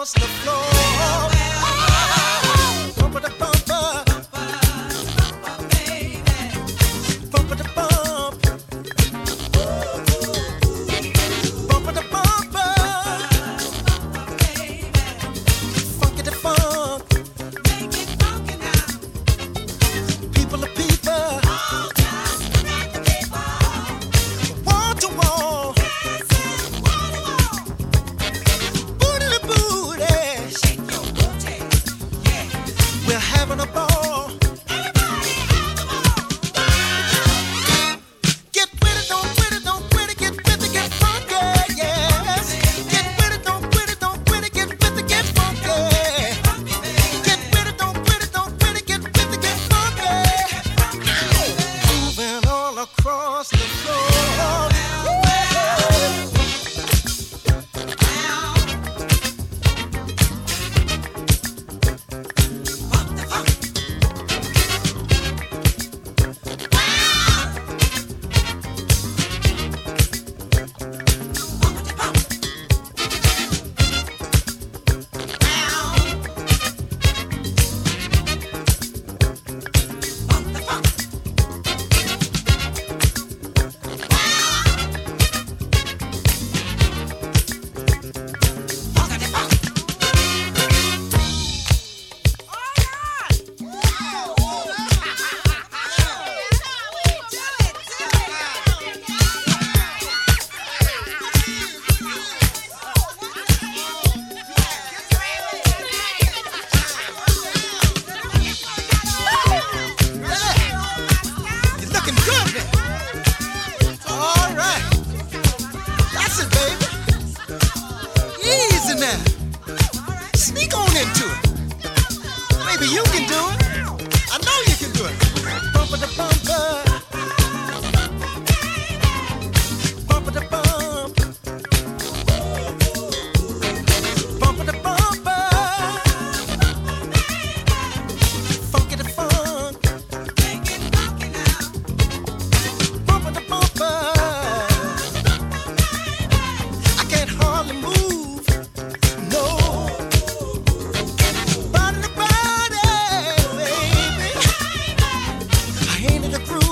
across the floor. the crew.